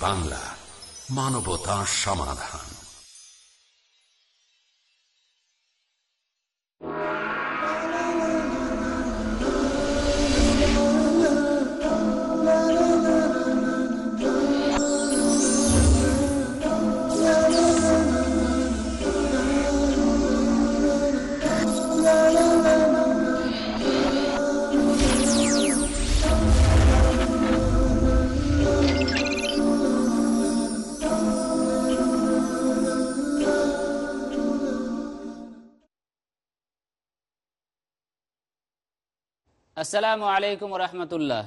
বাংলা মানবতা সমাধান। আসসালামু আলাইকুম রহমতুল্লাহ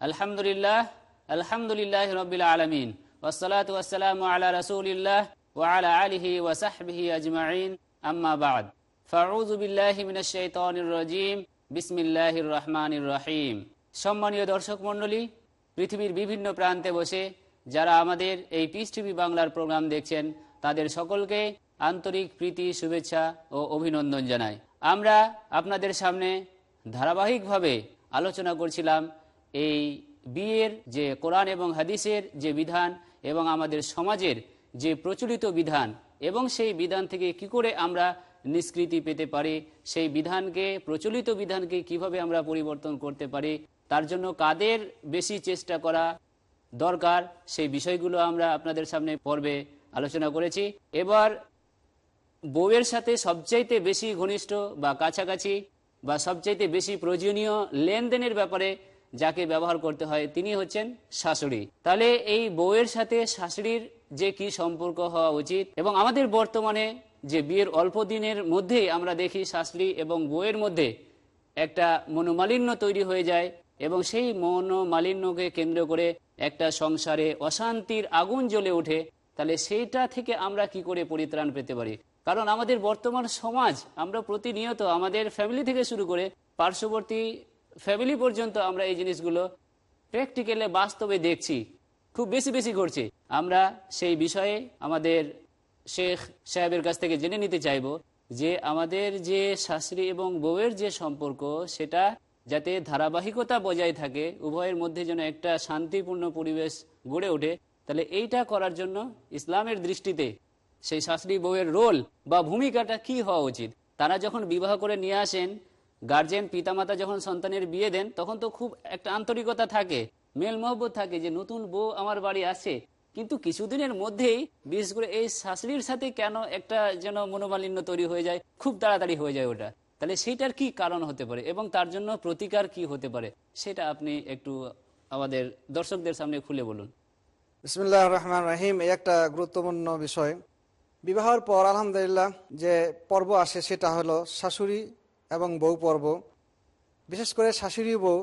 আলহামদুলিল্লাহ আলহামদুলিল্লাহ রবিল আলমিন ওসলাত ওসালাম আলা রসুলিল্লাহ ওয়ালা আলিহি ওসাহবিহি আজমাইন আম্মা বাদ ফাউযু বিল্লাহি মিনাশ শাইতানির রাজিম বিসমিল্লাহির রহমানির রহিম সম্মানীয় দর্শক মণ্ডলী, পৃথিবীর বিভিন্ন প্রান্তে বসে যারা আমাদের এই পিস টিভি বাংলার প্রোগ্রাম দেখছেন, তাদের সকলকে আন্তরিক প্রীতি, শুভেচ্ছা ও অভিনন্দন জানাই। আমরা আপনাদের সামনে ধারাবাহিকভাবে আলোচনা করছিলাম এই বিয়ের যে কোরআন এবং হাদিসের যে বিধান এবং আমাদের সমাজের যে প্রচলিত বিধান এবং সেই বিধান থেকে কি করে আমরা নিষ্কৃতি পেতে পারি, সেই বিধানকে, প্রচলিত বিধানকে কীভাবে আমরা পরিবর্তন করতে পারি, তার জন্য কাদের বেশি চেষ্টা করা দরকার, সেই বিষয়গুলো আমরা আপনাদের সামনে পর্বে আলোচনা করেছি। এবার বউয়ের সাথে সবচাইতে বেশি ঘনিষ্ঠ বা কাছাকাছি বা সবচাইতে বেশি প্রয়োজনীয় লেনদেনের ব্যাপারে যাকে ব্যবহার করতে হয়, তিনি হচ্ছেন শাশুড়ি। তাহলে এই বউয়ের সাথে শাশুড়ির যে কি সম্পর্ক হওয়া উচিত? এবং আমাদের বর্তমানে যে বিয়ের অল্প দিনের মধ্যেই আমরা দেখি শাশুড়ি এবং বউয়ের মধ্যে একটা মনোমালিন্য তৈরি হয়ে যায় এবং সেই মনোমালিন্যকে কেন্দ্র করে একটা সংসারে অশান্তির আগুন জ্বলে ওঠে। তাহলে সেইটা থেকে আমরা কি করে পরিত্রাণ পেতে পারি? কারণ আমাদের বর্তমান সমাজ, আমরা প্রতিনিয়ত আমাদের ফ্যামিলি থেকে শুরু করে পার্শ্ববর্তী ফ্যামিলি পর্যন্ত আমরা এই জিনিসগুলো প্র্যাকটিক্যালে বাস্তবে দেখছি, খুব বেশি বেশি ঘটছে। আমরা সেই বিষয়ে আমাদের শেখ সাহেবের কাছ থেকে জেনে নিতে চাইব যে আমাদের যে শাস্ত্রী এবং বউয়ের যে সম্পর্ক, সেটা যাতে ধারাবাহিকতা বজায় থাকে, উভয়ের মধ্যে যেন একটা শান্তিপূর্ণ পরিবেশ গড়ে ওঠে, তাহলে এইটা করার জন্য ইসলামের দৃষ্টিতে সেই শাশুড়ি বউয়ের রোল বা ভূমিকাটা কি হওয়া উচিত? তারা যখন বিবাহ করে নিয়ে আসেন, গার্জেন পিতামাতা যখন সন্তানের বিয়ে দেন, তখন তো খুব একটা আন্তরিকতা থাকে, মেল মহব্বত থাকে যে, নতুন বউ আমার বাড়ি আসে কিন্তু কিছুদিনের মধ্যেই, বিশেষ করে এই শাশুড়ির সাথে কেন একটা যেন মনোমালিন্য তৈরি হয়ে যায়, খুব তাড়াতাড়ি হয়ে যায় ওটা। তাহলে সেইটার কি কারণ হতে পারে এবং তার জন্য প্রতিকার কি হতে পারে, সেটা আপনি একটু আমাদের দর্শকদের সামনে খুলে বলুন। বিসমুল্লাহ রহমান রাহিম, এই একটা গুরুত্বপূর্ণ বিষয়। বিবাহের পর আলহামদুলিল্লাহ যে পর্ব আসে সেটা হলো শাশুড়ি এবং বউ পর্ব। বিশেষ করে শাশুড়ি বউ,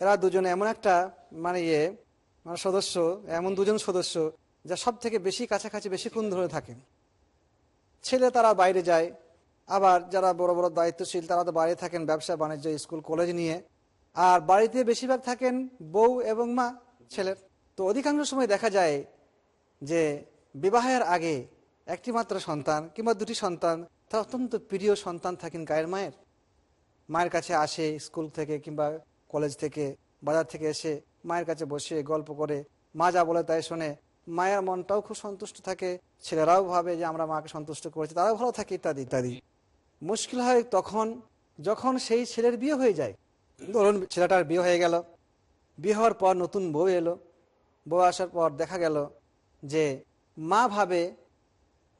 এরা দুজনে এমন একটা মানে ইয়ে মানে সদস্য, এমন দুজন সদস্য যা সব থেকে বেশি কাছাকাছি, বেশিক্ষণ ধরে থাকে। ছেলে তারা বাইরে যায়, আবার যারা বড় বড় দায়িত্বশীল তারা তো বাইরে থাকেন ব্যবসা, বাণিজ্য, স্কুল, কলেজ নিয়ে। আর বাড়িতে বেশিরভাগ থাকেন বউ এবং মা, ছেলের। তো অধিকাংশ সময় দেখা যায় যে বিবাহের আগে একটি মাত্র সন্তান কিংবা দুটি সন্তান তার অত্যন্ত প্রিয় সন্তান থাকেন গায়ের মায়ের। মায়ের কাছে আসে স্কুল থেকে কিংবা কলেজ থেকে, বাজার থেকে এসে মায়ের কাছে বসে গল্প করে। মা যা বলে তাই শোনে। মায়ের মনটাও খুব সন্তুষ্ট থাকে। ছেলেরাও ভাবে যে আমরা মাকে সন্তুষ্ট করেছি, তারাও ভালো থাকে ইত্যাদি ইত্যাদি। মুশকিল হয় তখন, যখন সেই ছেলের বিয়ে হয়ে যায়। ধরুন ছেলেটার বিয়ে হয়ে গেল। বিয়ে হওয়ার পর নতুন বউ এলো। বউ আসার পর দেখা গেল যে মা ভাবে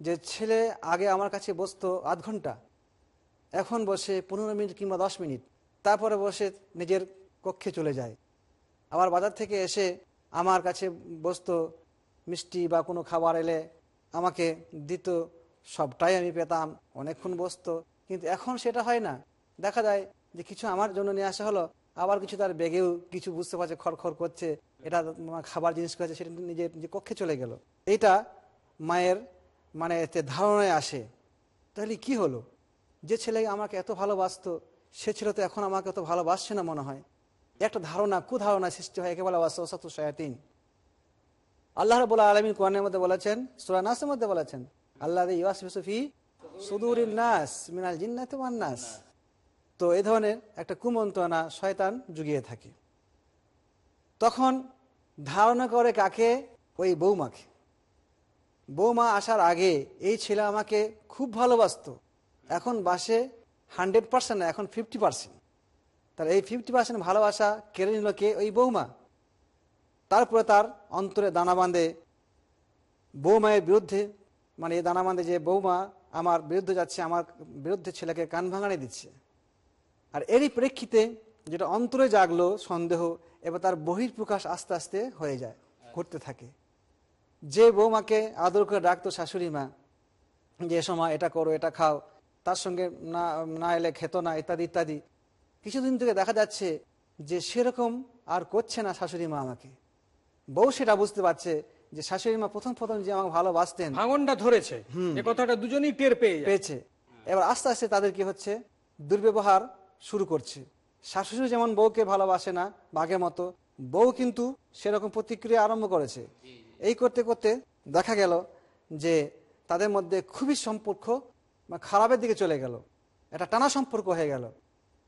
যে ছেলে আগে আমার কাছে বসতো আধ ঘণ্টা, এখন বসে পনেরো মিনিট কিংবা দশ মিনিট, তারপরে বসে নিজের কক্ষে চলে যায়। আবার বাজার থেকে এসে আমার কাছে বসতো মিষ্টি বা কোনো খাবার এলে আমাকে দিত, সবটাই আমি পেতাম, অনেকক্ষণ বসতো। কিন্তু এখন সেটা হয় না। দেখা যায় যে কিছু আমার জন্য নিয়ে আসা হলো, আবার কিছু তার বেগেও কিছু বুঝতে পারছে, খড়খড় করছে, এটা খাবার জিনিস করেছে সেটা নিজের নিজের কক্ষে চলে গেল। এইটা মায়ের মানে এতে ধারণায় আসে। তাহলে কি হলো? যে ছেলে আমাকে এত ভালোবাসত, সে ছেলে তো এখন আমাকে এত ভালোবাসছে না মনে হয়। একটা ধারণা, কুধারণা সৃষ্টি হয় একে বলা বাস্তু শয়াতিন। আল্লাহ রবুল্লা আলমী কোরআনের মধ্যে বলেছেন, সুরা নাসের মধ্যে বলেছেন আল্লাহ ইউসফি সুদুর নাস মিনাল জিন্নাত নাস। তো এ ধরনের একটা কুমন্ত্রণা শয়তান জুগিয়ে থাকে। তখন ধারণা করে কাকে? ওই বৌমাকে। বৌমা আসার আগে এই ছেলে আমাকে খুব ভালোবাসতো। এখন বাসে হান্ড্রেড পার্সেন্ট এখন ফিফটি পার্সেন্ট। তাহলে এই ফিফটি পার্সেন্ট ভালোবাসা কেড়ে নিল কে? ওই বৌমা। তারপরে তার অন্তরে দানা বাঁধে। বৌমায়ের বিরুদ্ধে মানে এই দানা বাঁধে যে বৌমা আমার বিরুদ্ধে যাচ্ছে, আমার বিরুদ্ধে ছেলেকে কান ভাঙানি দিচ্ছে। আর এরই প্রেক্ষিতে যেটা অন্তরে জাগলো সন্দেহ, এবার তার বহির্প্রকাশ আস্তে আস্তে হয়ে যায়, ঘটতে থাকে। যে বৌমাকে আদর করে ডাকতো শাশুড়ি মা যে সময় এটা করো এটা খাও তার সঙ্গে না না এলে খেত না ইত্যাদি ইত্যাদি। কিছুদিন থেকে দেখা যাচ্ছে যে সেরকম আর করছে না শাশুড়ি মা আমাকে। বউ সেটা বুঝতে পারছে যে শাশুড়ি মা প্রথম প্রথম যে আমাকে ভালোবাসতেন ভাঙনটা ধরেছে। এ কথাটা দুজনেই টের পেয়ে পেয়েছে। এবার আস্তে আস্তে তাদের কি হচ্ছে? দুর্ব্যবহার শুরু করছে। শাশুড়ি যেমন বউকে ভালোবাসে না বাঘের মতো বউ কিন্তু সেরকম প্রতিক্রিয়া আরম্ভ করেছে। এই করতে করতে দেখা গেল যে তাদের মধ্যে খুবই সম্পর্ক খারাপের দিকে চলে গেল। এটা টানা সম্পর্ক হয়ে গেল।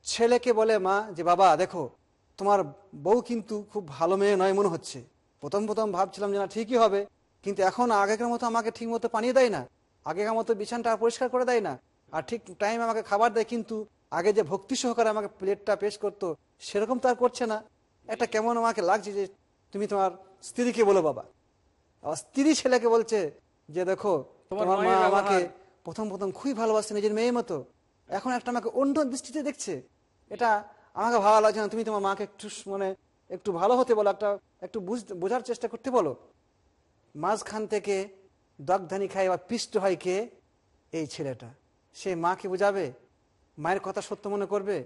ছেলেকে বলে, মা, যে বাবা, দেখো, তোমার বউ কিন্তু খুব ভালো মেয়ে নয় মনে হচ্ছে। প্রথম প্রথম ভাবছিলাম যে না, ঠিকই হবে। কিন্তু এখন আগেকার মতো আমাকে ঠিক মতো পানিয়ে দেয় না। আগেকার মতো বিছানটা পরিষ্কার করে দেয় না। আর ঠিক টাইম আমাকে খাবার দেয়, কিন্তু আগে যে ভক্তি সহকারে আমাকে প্লেটটা পেশ করতো, সেরকম তো আর করছে না। একটা কেমন আমাকে লাগছে যে, তুমি তোমার স্ত্রীকে বলো, বাবা। স্ত্রী ছেলেকে বলছে যে দেখো তোমার মা আমাকে প্রথম প্রথম খুবই ভালোবাসছে নিজের মেয়ের মতো। এখন একটা আমাকে অন্য দৃষ্টিতে দেখছে। এটা আমাকে ভালো লাগছে না। তুমি তোমার মাকে একটু মানে একটু ভালো হতে বলো একটা একটু বোঝার চেষ্টা করতে বলো। মাঝখান থেকে দগধানি খায় বা পিষ্ট হয় কে? এই ছেলেটা। সে মাকে বোঝাবে মায়ের কথা সত্য মনে করবে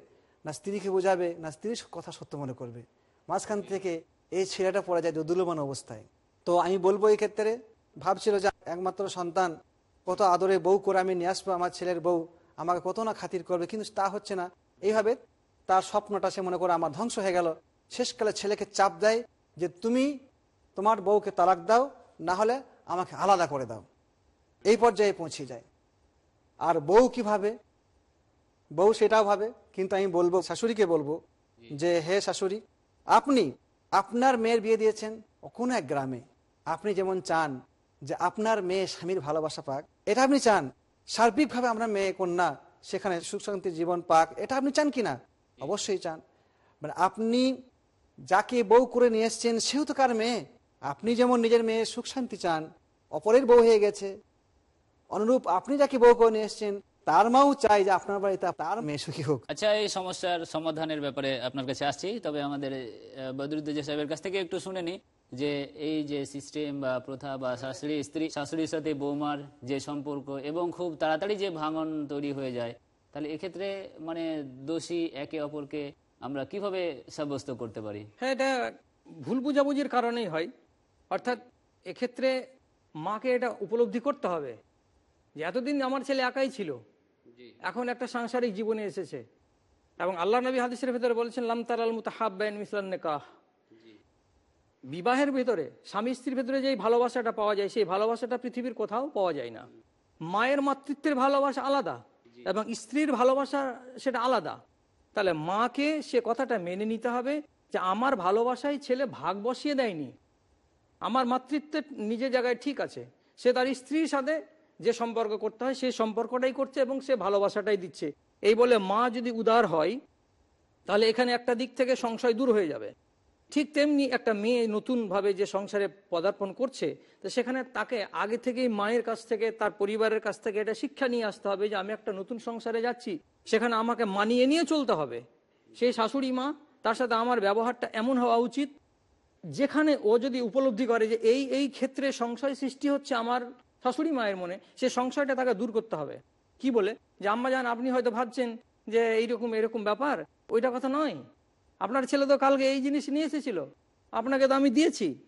না স্ত্রীকে বোঝাবে না স্ত্রীর কথা সত্য মনে করবে। মাঝখান থেকে এই ছেলেটা পড়ে যায় দোদুলমান অবস্থায়। তো আমি বলব এই ক্ষেত্রে, ভাবছিল যে একমাত্র সন্তান, কত আদরে বউ করে আমি নিয়ে আসব আমার ছেলের বউ, আমাকে কত না খাতির করবে, কিন্তু তা হচ্ছে না। এইভাবে তার স্বপ্নটা সে মনে করে আমার ধ্বংস হয়ে গেল। শেষকালে ছেলেকে চাপ দেয় যে তুমি তোমার বউকে তালাক দাও, না হলে আমাকে আলাদা করে দাও। এই পর্যায়ে পৌঁছে যায়। আর বউ কীভাবে? বউ সেটাও ভাবে, কিন্তু আমি বলব, শাশুড়িকে বলব যে, হে শাশুড়ি, আপনি আপনার মেয়ের বিয়ে দিয়েছেন কোনো এক গ্রামে? আপনি যেমন চান যে আপনার মেয়ে স্বামীর ভালোবাসা পাক, এটা আপনি চান। সার্বিকভাবে আমরা মেয়ে, কন্যা, সেখানে সুখ শান্তির জীবন পাক, এটা আপনি চান কিনা? অবশ্যই চান। মানে আপনি যাকে বউ করে নিয়ে এসছেন, সেও তো কার মেয়ে? আপনি যেমন নিজের মেয়ে সুখ শান্তি চান, অপরের বউ হয়ে গেছে। অনুরূপ আপনি যাকে বউ করে নিয়ে এসছেন, তার মাও চাই যে আপনার বাড়িতে তার মেয়ে সুখী হোক। আচ্ছা এই সমস্যার সমাধানের ব্যাপারে আপনার কাছে আসছি, তবে আমাদের বদরুদ্দোজা সাহেবের কাছ থেকে একটু শুনে নি যে এই যে সিস্টেম বা প্রথা বা শাশুড়ি স্ত্রী শাশুড়ির সাথে বৌমার যে সম্পর্ক এবং খুব তাড়াতাড়ি যে ভাঙন তৈরি হয়ে যায় তাহলে এক্ষেত্রে মানে দোষী একে অপরকে আমরা কীভাবে সাব্যস্ত করতে পারি? হ্যাঁ এটা ভুল বুঝাবুঝির কারণেই হয়। অর্থাৎ এক্ষেত্রে মাকে এটা উপলব্ধি করতে হবে যে এতদিন আমার ছেলে একাই ছিল। এখন একটা সাংসারিক জীবনে এসেছে। এবং আল্লাহ নবী হাদিসের ভেতরে বলেছেন লামতার আল মুতাহাব্বাইন মিসলান নেকাহ। বিবাহের ভেতরে, স্বামী স্ত্রীর ভেতরে যেই ভালোবাসাটা পাওয়া যায়, সেই ভালোবাসাটা পৃথিবীর কোথাও পাওয়া যায় না। মায়ের মাতৃত্বের ভালোবাসা আলাদা এবং স্ত্রীর ভালোবাসা সেটা আলাদা। তাহলে মাকে সে কথাটা মেনে নিতে হবে যে আমার ভালোবাসায় ছেলে ভাগ বসিয়ে দেয়নি। আমার মাতৃত্বের নিজের জায়গায় ঠিক আছে। সে তার স্ত্রীর সাথে যে সম্পর্ক করতে হয়, সেই সম্পর্কটাই করছে এবং সে ভালোবাসাটাই দিচ্ছে। এই বলে মা যদি উদার হয়, তাহলে এখানে একটা দিক থেকে সংশয় দূর হয়ে যাবে। ঠিক তেমনি একটা মেয়ে নতুনভাবে যে সংসারে পদার্পণ করছে, তো সেখানে তাকে আগে থেকেই মায়ের কাছ থেকে, তার পরিবারের কাছ থেকে এটা শিক্ষা নিয়ে আসতে হবে যে, আমি একটা নতুন সংসারে যাচ্ছি। সেখানে আমাকে মানিয়ে নিয়ে চলতে হবে। সেই শাশুড়ি মা, তার সাথে আমার ব্যবহারটা এমন হওয়া উচিত, যেখানে ও যদি উপলব্ধি করে যে, এই এই ক্ষেত্রে সংশয় সৃষ্টি হচ্ছে আমার শাশুড়ি মায়ের মনে, সে সংশয়টা তাকে দূর করতে হবে। কি বলে? যে, আম্মা যান আপনি হয়তো ভাবছেন যে, এইরকম, এরকম ব্যাপার। ওইটা কথা নয়। আপনার ছেলে তো কালকে এই জিনিস নিয়ে এসেছিল। আপনাকে তো আমি দিয়েছি।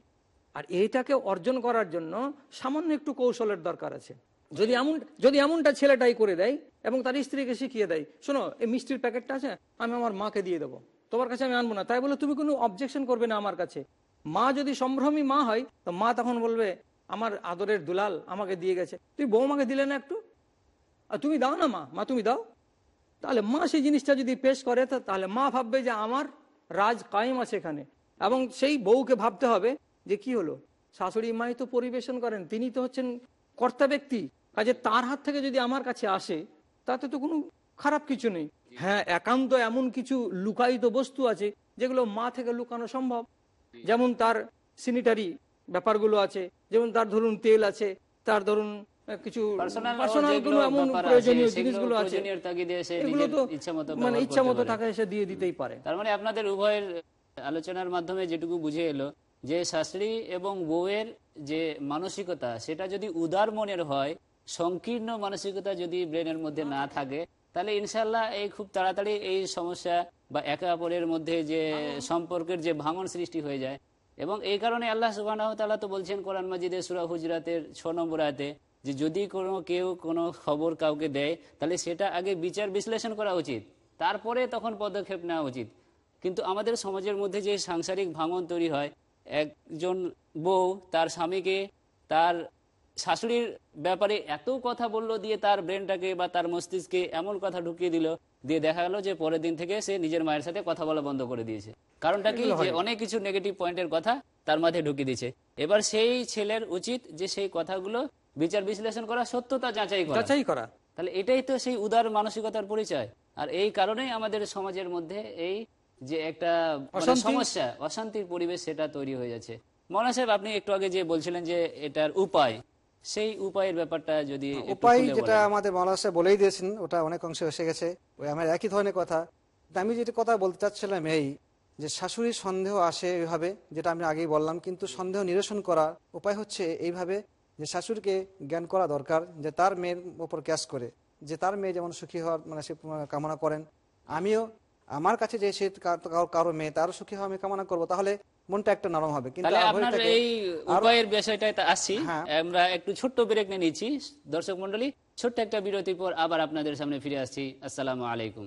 আর এইটাকে অর্জন করার জন্য সামান্য একটু কৌশলের দরকার আছে। যদি এমন, যদি এমনটা ছেলেটাই করে দেয় এবং তার স্ত্রীকে শিখিয়ে দেয়, শোনো, এই মিষ্টির প্যাকেটটা আছে, আমি আমার মাকে দিয়ে দেবো। তোমার কাছে আমি আনব না। তাই বলে তুমি কোনো অবজেকশন করবে না আমার কাছে। মা যদি সম্ভ্রমী মা হয়, তো মা তখন বলবে, আমার আদরের দুলাল আমাকে দিয়ে গেছে। তুই বৌমাকে দিলে না একটু? আর তুমি দাও না মা। মা, তুমি দাও। তাহলে মা সেই জিনিসটা যদি পেশ করে তাহলে মা ভাববে যে আমার রাজ কায়েম আছে এখানে। এবং সেই বউকে ভাবতে হবে যে কি হলো? শাশুড়ি মাই তো পরিবেশন করেন, তিনি তো হচ্ছেন কর্তা ব্যক্তি। কাজে তার হাত থেকে যদি আমার কাছে আসে, তাতে তো কোনো খারাপ কিছু নেই। হ্যাঁ একান্ত এমন কিছু লুকায়িত বস্তু আছে যেগুলো মা থেকে লুকানো সম্ভব। যেমন তার সিনিটারি ব্যাপারগুলো আছে, যেমন তার ধরুন তেল আছে, তার ধরুন কিছু পার্সোনাল যেগুলো এমন প্রয়োজনীয় জিনিসগুলো আছে। তাগিদে সে এগুলো নিজের তো ইচ্ছামতো মানে ব্যবহার ইচ্ছা করতে মতো পারে। টাকা এসে দিয়ে দিতেই পারে। তার মানে আপনাদের উভয়ের আলোচনার মাধ্যমে যেটুকু বুঝে এলো যে শাশুড়ি এবং বউয়ের যে মানসিকতা সেটা যদি উদার মনের হয় সংকীর্ণ মানসিকতা যদি ব্রেনের মধ্যে না থাকে তাহলে ইনশাল্লাহ এই খুব তাড়াতাড়ি এই সমস্যা বা একে অপরের মধ্যে যে সম্পর্কের যে ভাঙন সৃষ্টি হয়ে যায়। এবং এই কারণে আল্লাহ সুবাহ তো বলছেন কোরআন মাজিদের সুরা হুজরাতের ছ নম্বর আয়াতে যে যদি কোনো কেউ কোনো খবর কাউকে দেয় তাহলে সেটা আগে বিচার বিশ্লেষণ করা উচিত। তারপরে তখন পদক্ষেপ নেওয়া উচিত। কিন্তু আমাদের সমাজের মধ্যে যে সাংসারিক ভাঙন তৈরি হয় একজন বউ তার স্বামীকে তার শাশুড়ির ব্যাপারে এত কথা বলল দিয়ে তার ব্রেনটাকে বা তার মস্তিষ্কে এমন কথা ঢুকিয়ে দিল দিয়ে দেখা গেল যে পরের দিন থেকে সে নিজের মায়ের সাথে কথা বলা বন্ধ করে দিয়েছে। কারণটা কি? যে অনেক কিছু নেগেটিভ পয়েন্টের কথা তার মাঝে ঢুকিয়ে দিয়েছে। এবার সেই ছেলের উচিত যে সেই কথাগুলো বিচার বিশ্লেষণ করা সত্যতা যাচাই করা। যাচাই করা। তাহলে এটাই তো সেই উদার মানসিকতার পরিচয়। আর এই কারণেই আমাদের সমাজের মধ্যে এই যে একটা মানে সমস্যা অশান্তির পরিবেশ সেটা তৈরি হয়ে যাচ্ছে। মৌলানা সাহেব আপনি একটু আগে যে বলছিলেন যে এটার উপায় সেই উপায়ের ব্যাপারটা যদি উপায় যেটা আমাদের সাহেব বলেই দিয়েছেন ওটা অনেক অংশে এসে গেছে ওই আমার একই ধরনের কথা। আমি যেটা কথা বলতে চাচ্ছিলাম এই যে শাশুড়ির সন্দেহ আসে এইভাবে যেটা আমি আগেই বললাম কিন্তু সন্দেহ নিরসন করার উপায় হচ্ছে এইভাবে যে শাশুড়িকে জ্ঞান করা দরকার যে তার মেয়ের ওপর ক্যাশ করে যে তার মেয়ে যেমন সুখী হওয়ার মানে সে কামনা করেন আমিও আমার কাছে যে সে কারো- মেয়ে তারও সুখী হওয়া আমি কামনা করব তাহলে মনটা একটা নরম হবে। কিন্তু আর এই উপায়ের বিষয়টাই আসছি হ্যাঁ। আমরা একটু ছোট্ট ব্রেক নিয়ে নিচ্ছি। দর্শক মন্ডলী ছোট্ট একটা বিরতির পর আবার আপনাদের সামনে ফিরে আসছি। আসসালামু আলাইকুম।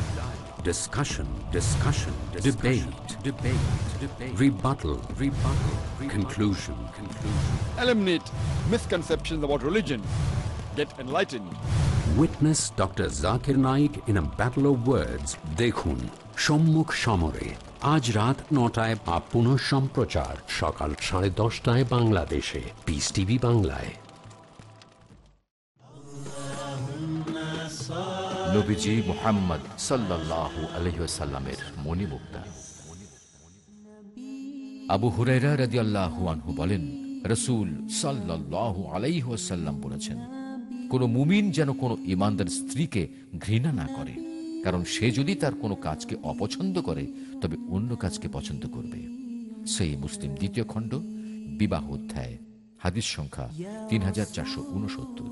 Discussion. Discussion. discussion Debate. Debate. Debate. Rebuttal. Rebuttal. Conclusion. Conclusion. eliminate misconceptions about religion, get enlightened. Witness Dr. Zakir Naik in a battle of words. দেখুন সম্মুখ সমরে আজ রাত নটায় বা পুনঃ সম্প্রচার সকাল সাড়ে দশটায় বাংলাদেশে পিস টিভি বাংলায় নবীজি মোহাম্মদ সাল্লাহ আলহিসাল্লামের মণিমুক্তা। আবু আনহু বলেন বলেছেন মুমিন যেন কোনো ইমানদার স্ত্রীকে ঘৃণা না করে, কারণ সে যদি তার কোনো কাজকে অপছন্দ করে, তবে অন্য কাজকে পছন্দ করবে। সেই মুসলিম দ্বিতীয় খণ্ড, বিবাহ অধ্যায়, হাদিস সংখ্যা তিন হাজার চারশো উনসত্তর।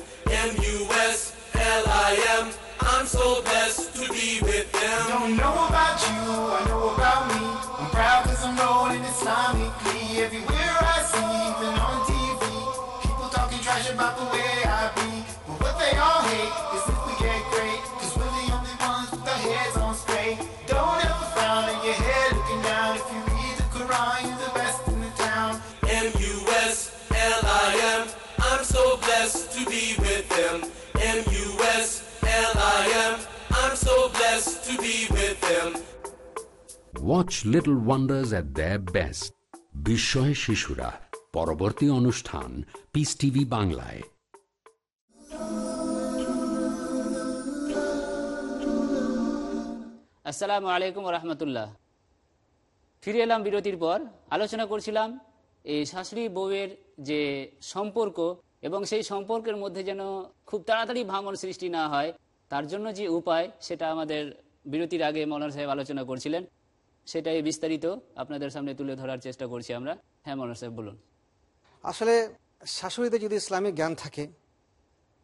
Watch little wonders at the best বিস্ময় শিশুরা, পরবর্তী অনুষ্ঠান পিস টিভি বাংলায়। আসসালামু আলাইকুম রহমতুল্লাহ ফিরে এলাম বিরতির পর, আলোচনা করছিলাম এই শাশুড়ি বউয়ের যে সম্পর্ক এবং সেই সম্পর্কের মধ্যে যেন খুব তাড়াতাড়ি ভাঙন সৃষ্টি না হয়, তার জন্য যে উপায় সেটা আমাদের বিরতির আগে মৌলানা সাহেব আলোচনা করছিলেন। সেটাই বিস্তারিত আপনাদের সামনে তুলে ধরার চেষ্টা করছি আমরা। হ্যাঁ মৌলানা সাহেব বলুন। আসলে শাশুড়িতে যদি ইসলামিক জ্ঞান থাকে,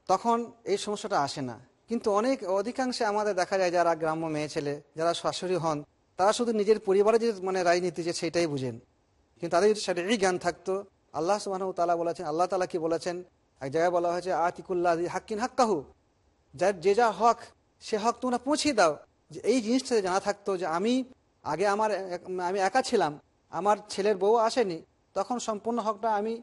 তখন এই সমস্যাটা আসে না। কিন্তু অনেক, অধিকাংশে আমাদের দেখা যায় যারা গ্রাম্য মেয়ে ছেলে, যারা শাশুড়ি হন, তারা শুধু নিজের পরিবারে যে মানে রাজনীতি যে, সেটাই বুঝেন। কিন্তু তাদের যদি শারীরিক জ্ঞান থাকতো, আল্লাহ সুবাহ তালা বলেছেন, আল্লাহ তালা কি বলেছেন? এক জায়গায় বলা হয়েছে আতিকুল্লাহ হাক্কিন হাক্কাহু। যার যে যা হক, সে হক তোমরা পৌঁছিয়ে দাও। যে এই জিনিসটা জানা থাকতো যে, আমি আগে আমার আমি একা ছিলাম আমার ছেলের বউ আসেনি তখন সম্পূর্ণ হকটা আমি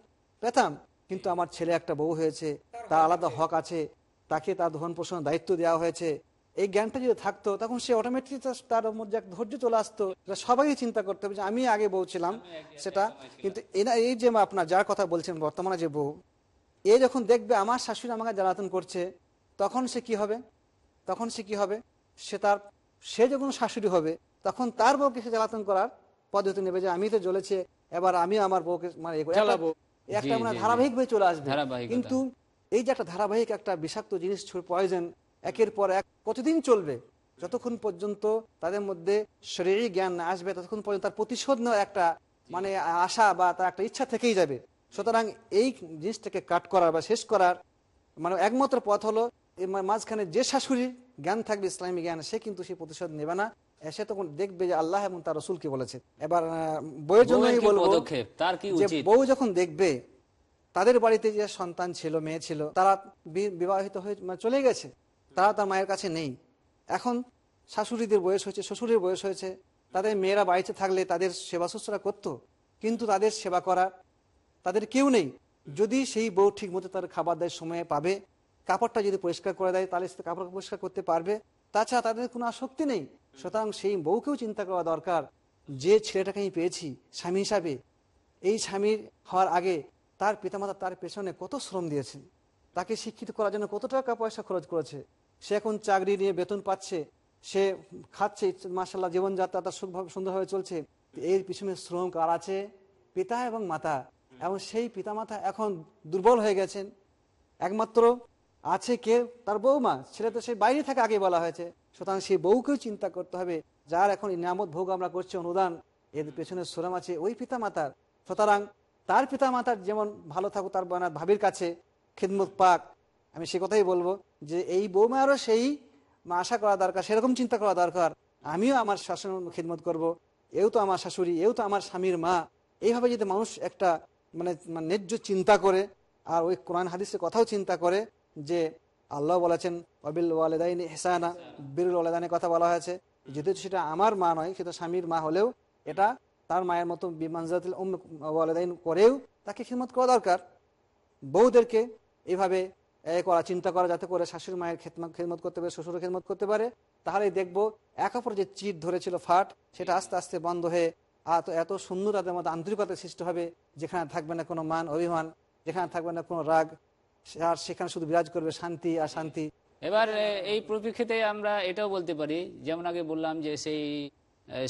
পেতাম কিন্তু আমার ছেলে একটা বউ হয়েছে তার আলাদা হক আছে তাকে তার ধন পোষণের দায়িত্ব দেওয়া হয়েছে। এই জ্ঞানটা যদি থাকতো তখন সে অটোমেটিক তার মধ্যে এক ধৈর্য চলে আসতো এটা সবাই চিন্তা করতে হবে যে আমি আগে বউ ছিলাম সেটা কিন্তু এনা- এই যে আপনার যার কথা বলছেন বর্তমানে যে বউ এ যখন দেখবে আমার শাশুড়ি আমাকে জ্বালাতন করছে তখন সে কি হবে? তখন সে কি হবে? সে তার সে যখন শাশুড়ি হবে তখন তার বউকে সে জ্বালাতন করার পদ্ধতি নেবে যে আমি তো জ্বলেছে এবার আমি আমার বউকে মানে একটা-। মানে। ধারাবাহিক ভাবে চলে আসবে। কিন্তু এই যে একটা ধারাবাহিক একটা বিষাক্ত জিনিস পয়জন একের পর এক কতদিন চলবে যতক্ষণ পর্যন্ত তাদের মধ্যে শরীরী জ্ঞান না আসবে ততক্ষণ পর্যন্ত তার প্রতিশোধ নেওয়ার একটা মানে আশা বা তার একটা ইচ্ছা থেকেই যাবে সুতরাং এই জিনিসটাকে কাট করার বা শেষ করার মানে একমাত্র পথ হলো মাঝখানে যে শাশুড়ির জ্ঞান থাকবে ইসলামী জ্ঞান সে কিন্তু সে প্রতিশোধ নেবে না সে তখন দেখবে যে আল্লাহ এবং তার রসুল কি বলেছে। এবার বইয়ের জন্য বলব তার কি বউ যখন দেখবে তাদের বাড়িতে যে সন্তান ছিল মেয়ে ছিল তারা বিবাহিত হয়ে মানে চলে গেছে তারা তার মায়ের কাছে নেই। এখন শাশুড়িদের বয়স হয়েছে শ্বশুরের বয়স হয়েছে তাদের মেয়েরা বাড়িতে থাকলে তাদের সেবা শুশ্রূষা করতো কিন্তু তাদের সেবা করা তাদের কেউ নেই। যদি সেই বউ ঠিক মতো তার খাবার দেয় সময়ে পাবে কাপড়টা যদি পরিষ্কার করে দেয় তাহলে সে কাপড় পরিষ্কার করতে পারবে। তাছাড়া তাদের কোনো আসক্তি নেই। সুতরাং সেই বউকেও চিন্তা করা দরকার। যে ছেলেটাকে আমি পেয়েছি, স্বামী হিসাবে, এই স্বামীর হওয়ার আগে তার পিতামাতা তার পেছনে কত শ্রম দিয়েছেন তাকে শিক্ষিত করার জন্য কত টাকা পয়সা খরচ করেছে, সে এখন চাকরি নিয়ে বেতন পাচ্ছে, সে খাচ্ছে মাসাল্লাহ জীবনযাত্রা তার সুন্দরভাবে চলছে। এর পিছনে শ্রম কার আছে? পিতা এবং মাতা। এবং সেই পিতামাতা এখন দুর্বল হয়ে গেছেন। একমাত্র আছে কে তার বৌমা ছেলে তো সেই বাইরে থাকে আগে বলা হয়েছে। সুতরাং সেই বউকেও চিন্তা করতে হবে, যার এখন নিয়ামত ভোগ আমরা করছি, অনুদান। এর পেছনে শ্রম আছে ওই পিতা মাতার সুতরাং তার পিতা মাতার যেমন ভালো থাকুক, তার বোনার ভাবির কাছে খিদমত পাক। আমি সে কথাই বলব যে, এই বৌমারও সেই আশা করা দরকার, সেরকম চিন্তা করা দরকার। আমিও আমার শাসন খিদমত করব। এও তো আমার শাশুড়ি, এও তো আমার স্বামীর মা। এইভাবে যদি মানুষ একটা মানে মানে ন্যায্য চিন্তা করে, আর ওই কোরআন হাদিসের কথাও চিন্তা করে যে আল্লাহ বলেছেন অবিল ওয়ালেদাইন হেসানা বিরুল ওয়ালেদানের কথা বলা হয়েছে। যেহেতু সেটা আমার মা নয়, সেটা স্বামীর মা হলেও এটা তার মায়ের মতো বিমানজাতিল উম ওয়ালেদাইন করেও তাকে খিদমত করা দরকার। বউদেরকে এইভাবে এ করা, চিন্তা করা, যাতে করে শাশুড়ি মায়ের খেদমত খেদমত করতে পারে শ্বশুর খেদমত করতে পারে। তাহলেই দেখব এক অপর যে চিট ধরেছিল ফাট, সেটা আস্তে আস্তে বন্ধ হয়ে এত এত সুন্দর তাদের মধ্যে আন্তরিকতা সৃষ্টি হবে, যেখানে থাকবে না কোনো মান, অভিমান, যেখানে থাকবে না কোনো রাগ আর সেখানে শুধু বিরাজ করবে শান্তি আর শান্তি এবার এই পরিপ্রেক্ষিতে আমরা এটাও বলতে পারি, যেমন আগে বললাম যে সেই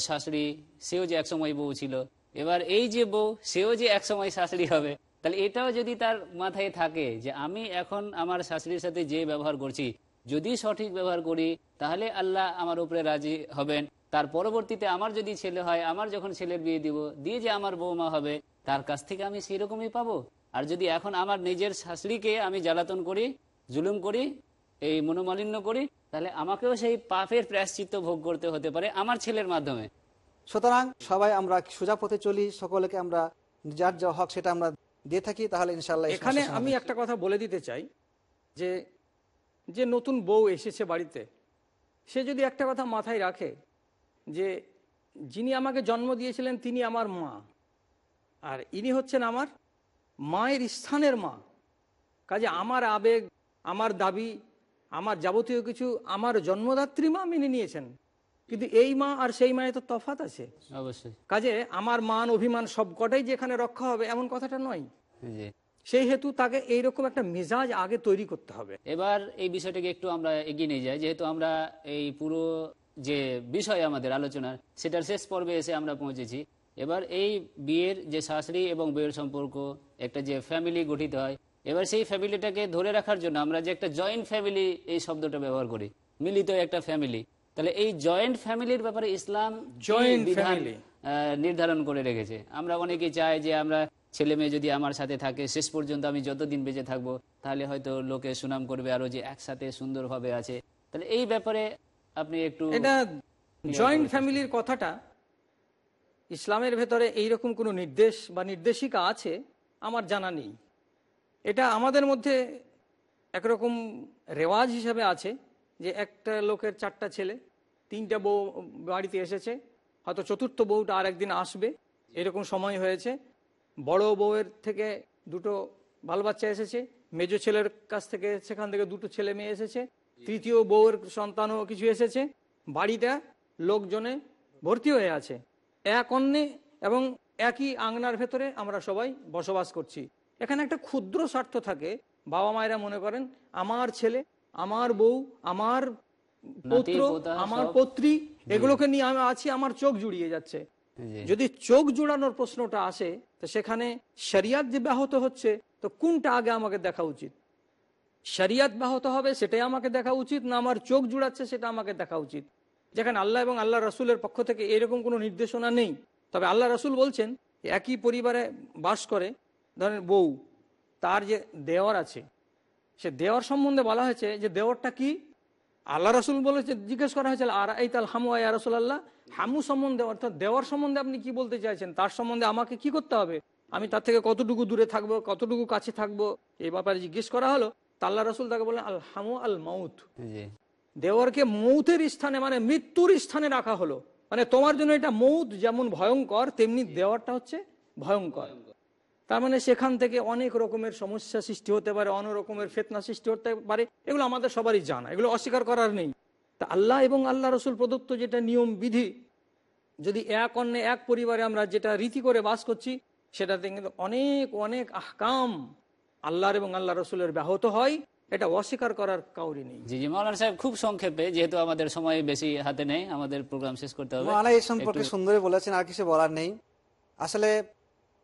শাশুড়ি, সেও যে একসময় বউ ছিল। এবার এই যে বউ, সেও যে একসময় শাশুড়ি হবে। তাহলে এটাও যদি তার মাথায় থাকে যে আমি এখন আমার শাশুড়ির সাথে যে ব্যবহার করছি, যদি সঠিক ব্যবহার করি, তাহলে আল্লাহ আমার উপরে রাজি হবেন। তার পরবর্তীতে আমার যদি ছেলে হয়, আমার যখন ছেলের বিয়ে দিব, দিয়ে যে আমার বৌমা হবে, তার কাছ থেকে আমি সেরকমই পাবো। আর যদি এখন আমার নিজের শাশুড়িকে আমি জ্বালাতন করি জুলুম করি এই মনোমালিন্য করি তাহলে আমাকেও সেই পাপের প্রায়শ্চিত্ত ভোগ করতে হতে পারে আমার ছেলের মাধ্যমে। সুতরাং সবাই আমরা সোজা পথে চলি সকলকে আমরা যার যা হক সেটা আমরা দিয়ে থাকি তাহলে ইনশাল্লাহ এখানে আমি একটা কথা বলে দিতে চাই যে যে নতুন বউ এসেছে বাড়িতে সে যদি একটা কথা মাথায় রাখে যে যিনি আমাকে জন্ম দিয়েছিলেন তিনি আমার মা আর ইনি হচ্ছেন আমার মায়ের স্থানের মা। কাজে আমার আবেগ আমার দাবি আমার যাবতীয় কিছু আমার জন্মদাত্রী মা মেনে নিয়েছেন। কিন্তু এই মা আর সেই মায়ের তো তফাত আছে। অবশ্যই। কাজে আমার মান অভিমান সব কটাই যেখানে রক্ষা হবে এমন কথাটা নয়। সেই হেতু তাকে এইরকম একটা মেজাজ আগে তৈরি করতে হবে। এবার এই বিষয়টাকে একটু আমরা এগিয়ে নিয়ে যাই। যেহেতু আমরা এই পুরো যে বিষয় আমাদের আলোচনার সেটার শেষ পর্বে এসে আমরা পৌঁছেছি। এবার এই বিয়ের যে শাশুড়ি এবং বিয়ের সম্পর্ক একটা যে ফ্যামিলি গঠিত হয়। এবার সেই ফ্যামিলিটাকে ধরে রাখার জন্য আমরা যে একটা জয়েন্ট ফ্যামিলি এই শব্দটা ব্যবহার করি মিলিত একটা ফ্যামিলি তাহলে এই জয়েন্ট ফ্যামিলির ব্যাপারে ইসলাম family। আহ, নির্ধারণ করে রেখেছে? আমরা অনেকে চাই যে আমরা ছেলে মেয়ে যদি আমার সাথে থাকে শেষ পর্যন্ত আমি যতদিন বেঁচে থাকব তাহলে হয়তো লোকে সুনাম করবে আরও যে একসাথে সুন্দরভাবে আছে। তাহলে এই ব্যাপারে আপনি একটু এটা জয়েন্ট ফ্যামিলির কথাটা ইসলামের ভেতরে এইরকম কোনো নির্দেশ বা নির্দেশিকা আছে? আমার জানা নেই। এটা আমাদের মধ্যে একরকম রেওয়াজ হিসাবে আছে যে একটা লোকের চারটা ছেলে, তিনটা বউ বাড়িতে এসেছে, হয়তো চতুর্থ বউটা আর একদিন আসবে। এরকম সময় হয়েছে। বড় বউয়ের থেকে দুটো বাল বাচ্চা এসেছে, মেজ ছেলের কাছ থেকে সেখান থেকে দুটো ছেলে মেয়ে এসেছে, তৃতীয় বউয়ের সন্তানও কিছু এসেছে। বাড়িটা লোকজনে ভর্তি হয়ে আছে। এক অন্যে এবং একই আংনার ভেতরে আমরা সবাই বসবাস করছি। এখানে একটা ক্ষুদ্র স্বার্থ থাকে। বাবা মায়েরা মনে করেন আমার ছেলে আমার বউ আমার পুত্র আমার পত্রী এগুলোকে নিয়ে আমি আছি আমার চোখ জুড়িয়ে যাচ্ছে। যদি চোখ জুড়ানোর প্রশ্নটা আসে তো সেখানে শরিয়াত যে ব্যাহত হচ্ছে তো কোনটা আগে আমাকে দেখা উচিত? শরিয়াত ব্যাহত হবে সেটাই আমাকে দেখা উচিত না আমার চোখ জুড়াচ্ছে সেটা আমাকে দেখা উচিত? যেখানে আল্লাহ এবং আল্লাহ রসুলের পক্ষ থেকে এরকম কোনো নির্দেশনা নেই। তবে আল্লাহ রসুল বলছেন একই পরিবারে বাস করে ধরেন বউ তার যে দেওয়ার আছে সে দেওয়ার সম্বন্ধে বলা হয়েছে যে দেওয়ারটা কি? আল্লাহ রসুল বলেছে জিজ্ঞেস করা হয়েছিল আর এই তাল হামু আয়া রসুল আল্লাহ হামু সম্বন্ধে অর্থাৎ দেওয়ার সম্বন্ধে আপনি কি বলতে চাইছেন? তার সম্বন্ধে আমাকে কি করতে হবে? আমি তার থেকে কতটুকু দূরে থাকব কতটুকু কাছে থাকব? এই ব্যাপারে জিজ্ঞেস করা হলো তা আল্লাহ রসুল তাকে বললেন আল হামু আল মাউত। জি। দেওয়ারকে মৌতের স্থানে মানে মৃত্যুর স্থানে রাখা হলো। মানে তোমার জন্য এটা মৌত যেমন ভয়ঙ্কর, তেমনি দেওয়ারটা হচ্ছে ভয়ঙ্কর। তার মানে সেখান থেকে অনেক রকমের সমস্যা সৃষ্টি হতে পারে, অনেক রকমের ফেতনা সৃষ্টি হতে পারে। এগুলো আমাদের সবারই জানা, এগুলো অস্বীকার করার নেই। তা আল্লাহ এবং আল্লাহ রসুল প্রদত্ত যেটা নিয়ম বিধি, যদি এক অন্য এক পরিবারে আমরা যেটা রীতি করে বাস করছি, সেটাতে কিন্তু অনেক অনেক আহকাম আল্লাহর এবং আল্লাহ রসুলের ব্যাহত হয়। এটা অস্বীকার করার কাউরি নেই। জি জি মাওলানা সাহেব খুব সংক্ষেপে যেহেতু আমাদের সময় বেশি হাতে নেই আমাদের প্রোগ্রাম শেষ করতে হবে। মালা এই সম্পর্কে সুন্দরই বলেছেন আর কিছু বলার নেই। আসলে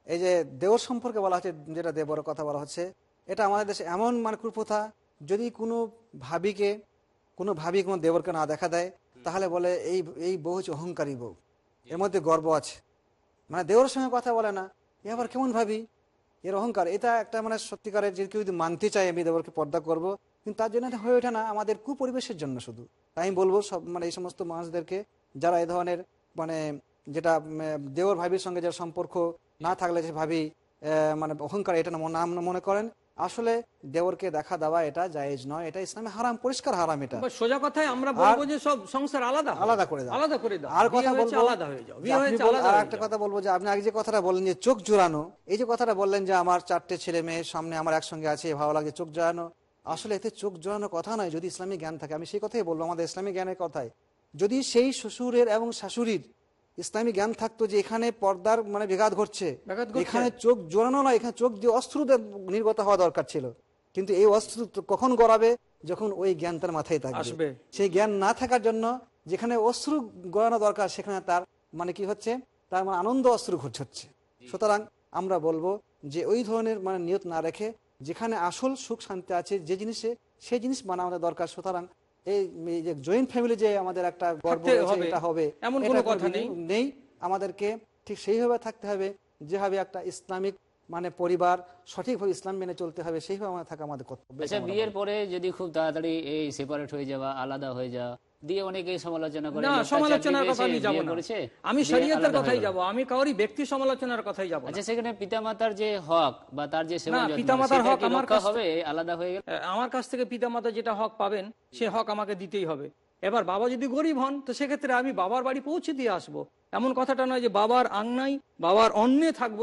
এই যে দেওর সম্পর্কে বলা হচ্ছে যেটা দেবর কথা বলা হচ্ছে এটা আমাদের দেশে এমন মানে কুপ্রথা যদি কোনো ভাবিকে কোনো ভাবি কোনো দেবরকে না দেখা দেয় তাহলে বলে এই এই বউ হচ্ছে অহংকারী বউ। এর মধ্যে গর্ব আছে। মানে দেওর সঙ্গে কথা বলে না এ আবার কেমন ভাবি? এর অহংকার, এটা একটা মানে সত্যিকারের যে কেউ যদি মানতে চাই আমি দেবরকে পর্দা করব, কিন্তু তার জন্য হয়ে ওঠে না আমাদের কুপরিবেশের জন্য শুধু। তাই আমি বলব সব মানে এই সমস্ত মানুষদেরকে, যারা এ ধরনের মানে যেটা দেওর ভাবির সঙ্গে যার সম্পর্ক না থাকলে যে ভাবি মানে অহংকার, এটা না মনে করেন। আসলে দেওরকে দেখা দেওয়া এটা জায়েজ নয় এটা ইসলামে হারাম পরিষ্কার হারাম এটা। সোজা কথায় আমরা বলব যে সব সংসার আলাদা আলাদা করে দাও। আলাদা করে দাও। আর কথা বলব আলাদা হয়ে যাও। বিয়ে হয়েছে আলাদা আর একটা কথা বলব যে আপনি আগে যে কথাটা বললেন যে চোখ জোড়ানো এই যে কথাটা বললেন যে আমার চারটে ছেলে মেয়ে সামনে আমার একসঙ্গে আছে ভালো লাগে চোখ জোড়ানো। আসলে এতে চোখ জোড়ানো কথা নয় যদি ইসলামী জ্ঞান থাকে। আমি সেই কথাই বলব আমাদের ইসলামী জ্ঞানের কথাই। যদি সেই শ্বশুরের এবং শাশুড়ির ইসলামী জ্ঞান থাকতো যে এখানে পর্দার মানে বিঘাত ঘটছে। ব্যাঘাত ঘটছে। এখানে চোখ জোড়ানো নয় এখানে চোখ দিয়ে অস্ত্র নির্গত হওয়া দরকার ছিল। কিন্তু এই অস্ত্র কখন গড়াবে? যখন ওই জ্ঞান তার মাথায় থাকবে। সেই জ্ঞান না থাকার জন্য যেখানে অশ্রু গড়ানো দরকার সেখানে তার মানে কি হচ্ছে? তার মানে আনন্দ অশ্রু ঘটছে। সুতরাং আমরা বলব যে ওই ধরনের মানে নিয়ত না রেখে যেখানে আসল সুখ শান্তি আছে যে জিনিসে সেই জিনিস মানা আমাদের দরকার। সুতরাং এই এই যে জয়েন্ট ফ্যামিলি যে আমাদের একটা গর্ব হবে। এটা হবে এমন কোনো কথা নেই। নেই আমাদেরকে ঠিক সেইভাবে থাকতে হবে যেভাবে একটা ইসলামিক মানে পরিবার সঠিকভাবে ইসলাম মেনে চলতে হবে সেইভাবে আমাদের থাকা আমাদের কর্তব্য আচ্ছা বিয়ের পরে যদি খুব তাড়াতাড়ি এই সেপারেট হয়ে যাওয়া আলাদা হয়ে যাওয়া দিয়ে অনেকেই সমালোচনা করে না সমালোচনার কথা আমি যাব না। আমি শরীয়তের কথাই যাব আমি কাউরি ব্যক্তি সমালোচনার কথাই যাব আচ্ছা সেখানে পিতামাতার যে হক বা তার যে সেবা পিতামাতার হক আমার হবে? আলাদা হয়ে গেলে? আমার কাছ থেকে পিতামাতা যেটা হক পাবেন সে হক আমাকে দিতেই হবে। এবার বাবা যদি গরিব হন তো সেক্ষেত্রে আমি বাবার বাড়ি পৌঁছে দিয়ে আসব। এমন কথাটা নয় যে বাবার আংনাই বাবার অন্যে থাকব।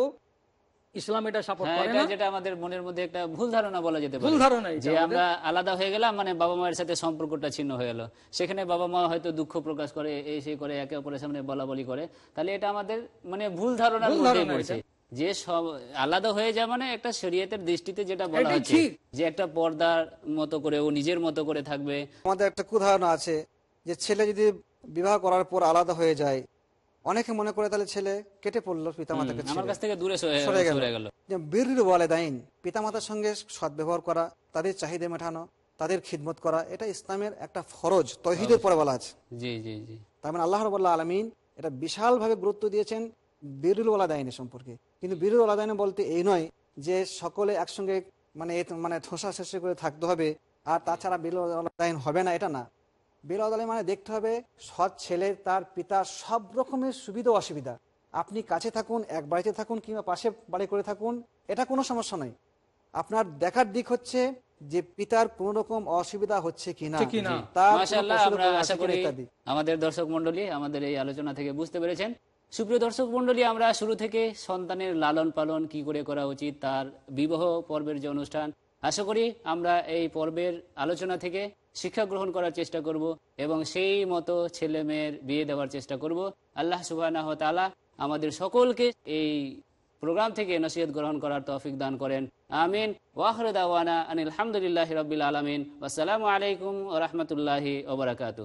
ইসলাম এটা সাপোর্ট হ্যাঁ করে না। যেটা আমাদের মনের মধ্যে একটা ভুল ধারণা বলা যেতে পারে। ভুল ধারণা যে আমরা আলাদা হয়ে গেলাম মানে বাবা মায়ের সাথে সম্পর্কটা ছিন্ন হয়ে গেল সেখানে বাবা মা হয়তো দুঃখ প্রকাশ করে এই সেই করে একে অপরের সামনে বলা বলি করে। তাহলে এটা আমাদের মানে ভুল ধারণা পড়ছে। যে সব আলাদা হয়ে যায় মানে একটা শরীয়তের দৃষ্টিতে যেটা বলা হচ্ছে যে একটা পর্দার মতো করে ও নিজের মতো করে থাকবে। আমাদের একটা কুধারণা আছে যে ছেলে যদি বিবাহ করার পর আলাদা হয়ে যায় অনেকে মনে করে তাহলে ছেলে কেটে পড়ল পিতামাতাকে আমার কাছ থেকে দূরে সরে- গেল বীর পিতামাতার সঙ্গে সদ্ব্যবহার করা তাদের চাহিদা মেটানো তাদের খিদমত করা এটা ইসলামের একটা ফরজ তহিদের পরে বলা আছে। জি জি জি। তার মানে আল্লাহ রবাল্লা আলমিন এটা বিশালভাবে গুরুত্ব দিয়েছেন বীরুল ওলাদাইনের সম্পর্কে। কিন্তু বীরুল ওলাদাইন বলতে এই নয় যে সকলে একসঙ্গে মানে মানে ঠোসা শেষে করে থাকতে হবে আর তাছাড়া বীরুল ওলাদাইন হবে না এটা না। ওলাদাইন মানে দেখতে হবে সৎ ছেলে তার পিতার সব রকমের সুবিধা অসুবিধা। আপনি কাছে থাকুন এক বাড়িতে থাকুন কিংবা পাশে বাড়ি করে থাকুন এটা কোনো সমস্যা নয় আপনার দেখার দিক হচ্ছে যে পিতার কোন রকম অসুবিধা হচ্ছে কিনা। আমাদের দর্শক মন্ডলী আমাদের এই আলোচনা থেকে বুঝতে পেরেছেন। সুপ্রিয় দর্শক মন্ডলী আমরা শুরু থেকে সন্তানের লালন পালন কি করে করা উচিত তার বিবাহ পর্বের যে অনুষ্ঠান আশা করি আমরা এই পর্বের আলোচনা থেকে শিক্ষা গ্রহণ করার চেষ্টা করব এবং সেই মতো ছেলে মেয়ের বিয়ে দেওয়ার চেষ্টা করব। আল্লাহ সুবাহ তালা আমাদের সকলকে এই প্রোগ্রাম থেকে নসিহত গ্রহণ করার তৌফিক দান করেন। আমিন। ওয়াহর দাওয়ানা আনিল রবিল আলমিন। আসসালামু আলাইকুম রহমতুল্লাহি ওবরাকাতু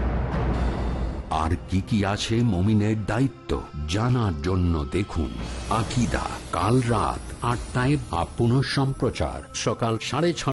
আর কি কি আছে মমিনের দায়িত্ব জানার জন্য দেখুন আকিদা, কাল রাত আটটায় আপন পুনঃ সম্প্রচার, সকাল সাড়ে